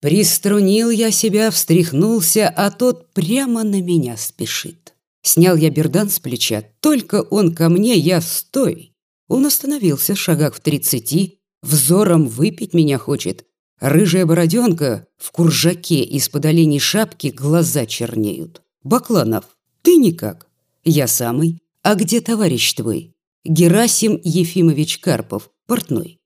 Приструнил я себя, встряхнулся, а тот прямо на меня спешит. Снял я бердан с плеча, только он ко мне, я стой. Он остановился в шагах в тридцати, взором выпить меня хочет. Рыжая бороденка в куржаке из-под оленей шапки глаза чернеют. Бакланов, ты никак. Я самый. А где товарищ твой? Герасим Ефимович Карпов, портной.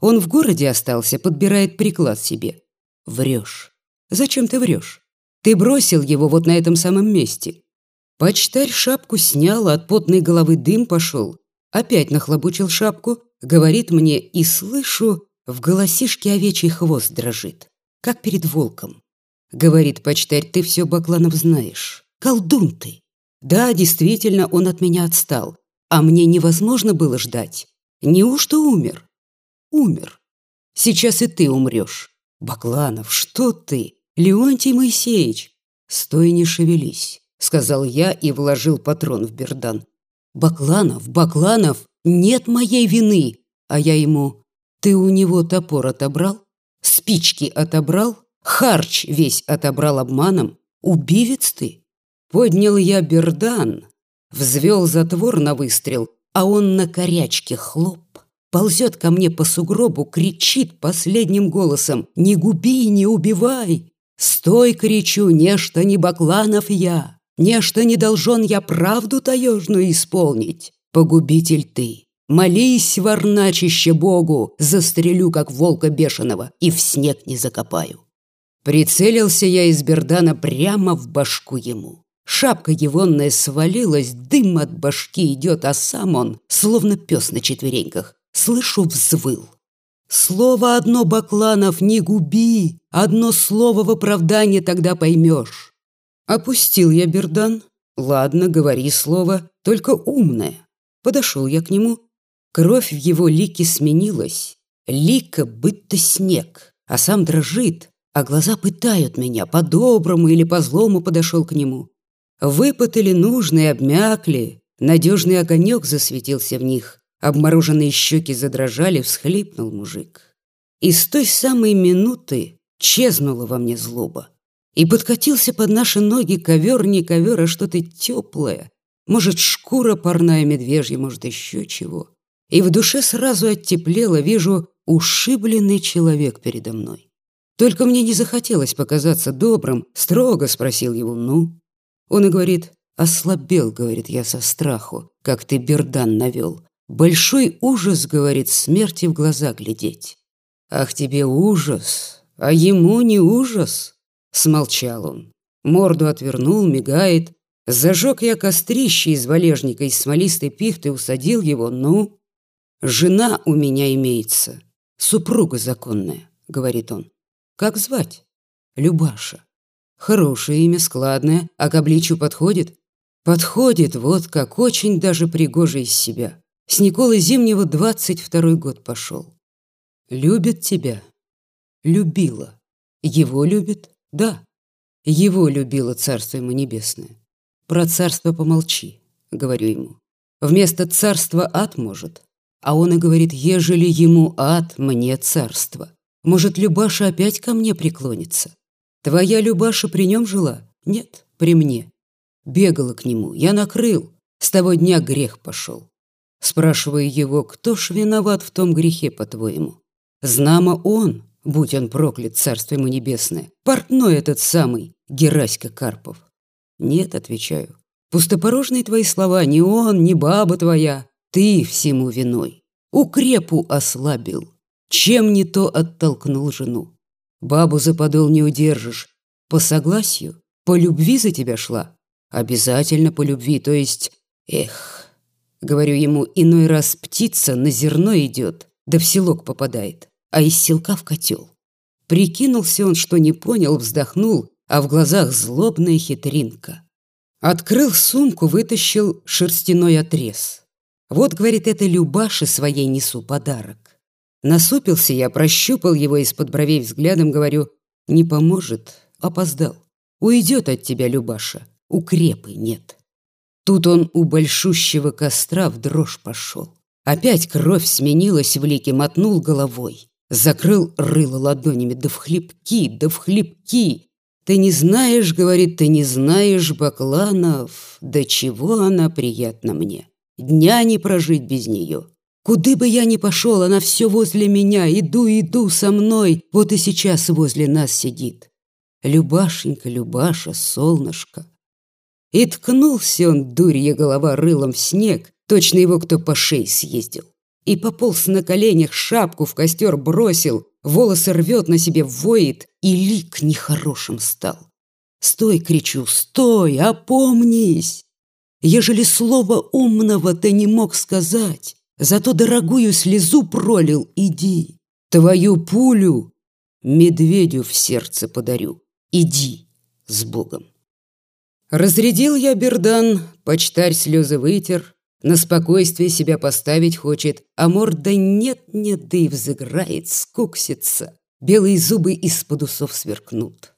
Он в городе остался, подбирает приклад себе. Врешь. Зачем ты врешь? Ты бросил его вот на этом самом месте. Почтарь шапку снял, от потной головы дым пошел. Опять нахлобучил шапку, говорит мне, и слышу, в голосишке овечий хвост дрожит, как перед волком. Говорит почтарь, ты все, Бакланов, знаешь. Колдун ты. Да, действительно, он от меня отстал. А мне невозможно было ждать. Неужто умер? Умер. Сейчас и ты умрешь. Бакланов, что ты? Леонтий Моисеевич. Стой, не шевелись, сказал я и вложил патрон в бердан. Бакланов, Бакланов, нет моей вины. А я ему, ты у него топор отобрал? Спички отобрал? Харч весь отобрал обманом? Убивец ты? Поднял я бердан, взвел затвор на выстрел, а он на корячке хлоп. Ползет ко мне по сугробу, кричит последним голосом «Не губи, не убивай!» «Стой!» — кричу, «Нечто не Бакланов я, нечто не должен я правду таежную исполнить. Погубитель ты, молись, варначище Богу, застрелю, как волка бешеного, и в снег не закопаю». Прицелился я из бердана прямо в башку ему. Шапка егонная свалилась, дым от башки идет, а сам он, словно пес на четвереньках, слышу, взвыл. Слово одно, Бакланов, не губи, одно слово в оправдание тогда поймешь. Опустил я бердан. Ладно, говори слово, только умное. Подошел я к нему. Кровь в его лике сменилась. Лика будто снег, а сам дрожит, а глаза пытают меня, по-доброму или по-злому подошел к нему. Выпытали нужные, обмякли, надежный огонек засветился в них. Обмороженные щеки задрожали, всхлипнул мужик. И с той самой минуты чезнула во мне злоба. И подкатился под наши ноги ковер, не ковер, а что-то теплое. Может, шкура парная медвежья, может, еще чего. И в душе сразу оттеплело, вижу, ушибленный человек передо мной. Только мне не захотелось показаться добрым, строго спросил его «ну?». Он и говорит «ослабел», говорит я со страху, как ты бердан навел. Большой ужас, говорит, смерти в глаза глядеть. Ах, тебе ужас, а ему не ужас. Смолчал он. Морду отвернул, мигает. Зажег я кострище из валежника из смолистой пихты, усадил его. Ну, жена у меня имеется, супруга законная, говорит он. Как звать? Любаша. Хорошее имя, складное, а к обличию подходит? Подходит, вот как, очень даже пригоже из себя. С Николы Зимнего двадцать второй год пошел. Любит тебя. Любила. Его любит? Да. Его любило царство ему небесное. Про царство помолчи, говорю ему. Вместо царства ад может. А он и говорит, ежели ему ад, мне царство. Может, Любаша опять ко мне преклонится? Твоя Любаша при нем жила? Нет, при мне. Бегала к нему, я накрыл. С того дня грех пошел. Спрашиваю его, кто ж виноват в том грехе, по-твоему? Знамо он, будь он проклят, царство ему небесное, портной этот самый, Гераська Карпов. Нет, отвечаю, пустопорожные твои слова, ни он, ни баба твоя, ты всему виной. Укрепу ослабил, чем не то оттолкнул жену. Бабу за подол не удержишь. По согласию, по любви за тебя шла. Обязательно по любви, то есть... Эх, Говорю ему, иной раз птица на зерно идет, да в селок попадает, а из селка в котел. Прикинулся он, что не понял, вздохнул, а в глазах злобная хитринка. Открыл сумку, вытащил шерстяной отрез. Вот, говорит, это Любаше своей несу подарок. Насупился я, прощупал его из-под бровей взглядом, говорю, не поможет, опоздал. Уйдет от тебя, Любаша, укрепы нет. Тут он у большущего костра в дрожь пошел. Опять кровь сменилась в лике, мотнул головой. Закрыл рыло ладонями, да в хлебки, да в хлебки. Ты не знаешь, говорит, ты не знаешь, Бакланов, до чего она приятна мне. Дня не прожить без нее. Куды бы я ни пошел, она все возле меня, иду, иду со мной, вот и сейчас возле нас сидит. Любашенька, Любаша, солнышко. И ткнулся он, дурья голова, рылом в снег, точно его кто по шее съездил. И пополз на коленях, шапку в костер бросил, волосы рвет на себе, воет, и лик нехорошим стал. «Стой!» — кричу, «стой! Опомнись!» Ежели слова умного ты не мог сказать, Зато дорогую слезу пролил, иди. Твою пулю медведю в сердце подарю. Иди с Богом. Разрядил я бердан, почтарь слезы вытер, На спокойствие себя поставить хочет, А морда нет-нет, да и взыграет, скуксится. Белые зубы из-под усов сверкнут.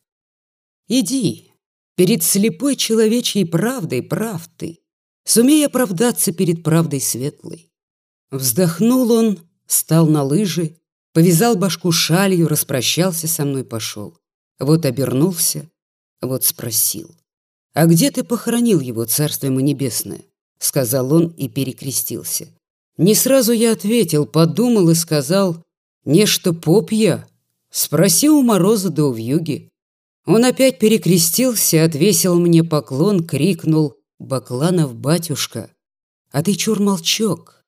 Иди, перед слепой человечьей правдой прав ты, Сумей оправдаться перед правдой светлой. Вздохнул он, стал на лыжи, повязал башку шалью, распрощался со мной, пошел. Вот обернулся, вот спросил. «А где ты похоронил его, царство ему небесное?» Сказал он и перекрестился. Не сразу я ответил, подумал и сказал, «Нечто поп я, спроси у Мороза да у вьюги». Он опять перекрестился, отвесил мне поклон, крикнул, «Бакланов, батюшка, а ты чур молчок,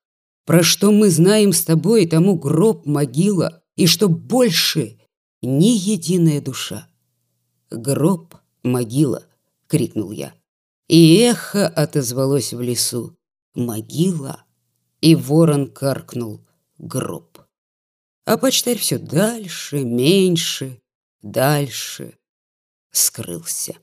про что мы знаем с тобой, тому гроб, могила, и что больше ни единая душа. Гроб, могила, крикнул я. И эхо отозвалось в лесу. Могила. И ворон каркнул. Гроб. А почтарь все дальше, меньше, дальше скрылся.